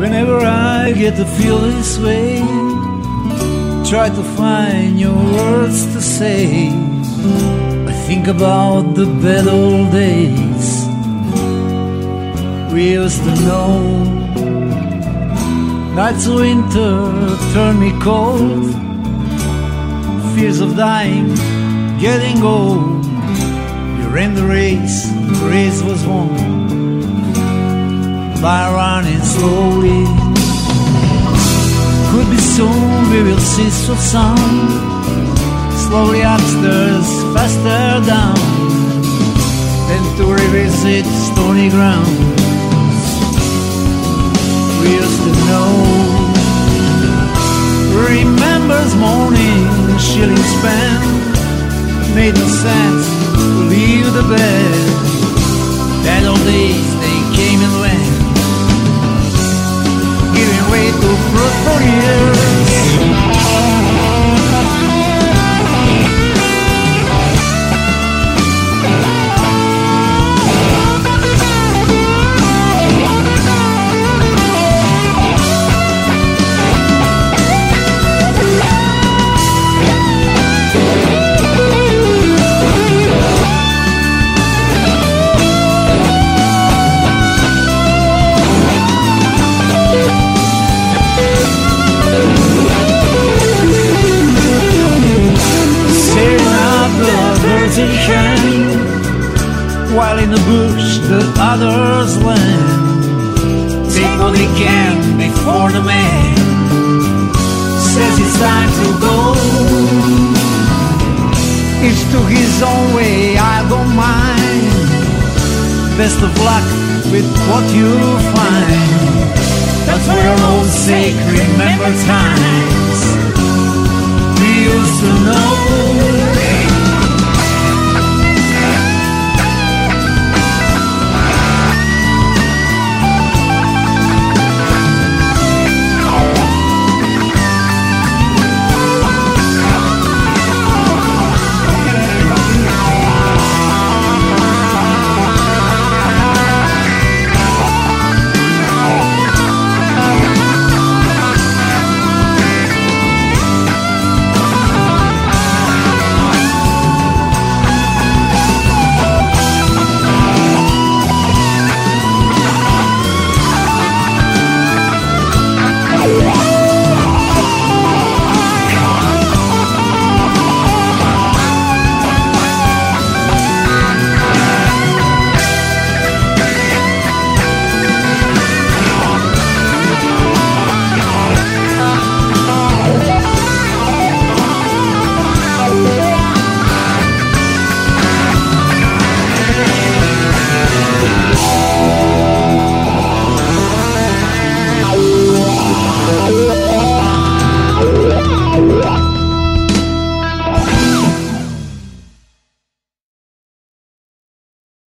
Whenever I get to feel this way, try to find your words to say. I think about the bad old days we used to know. Nights of winter turn me cold, fears of dying, getting old. Ran the race, the race was won by running slowly. Could be soon we will see the sun. Slowly upstairs, faster down. Then to revisit stony ground. We used to know. Remembers morning, shilling spent. Made no sense the bed. That old days, they came and went giving way to fruitful years. While in the bush the others land Take what they can before the man Says it's time to go. Each to his own way, I don't mind. Best of luck with what you find. That's for your own sake, remember times we used to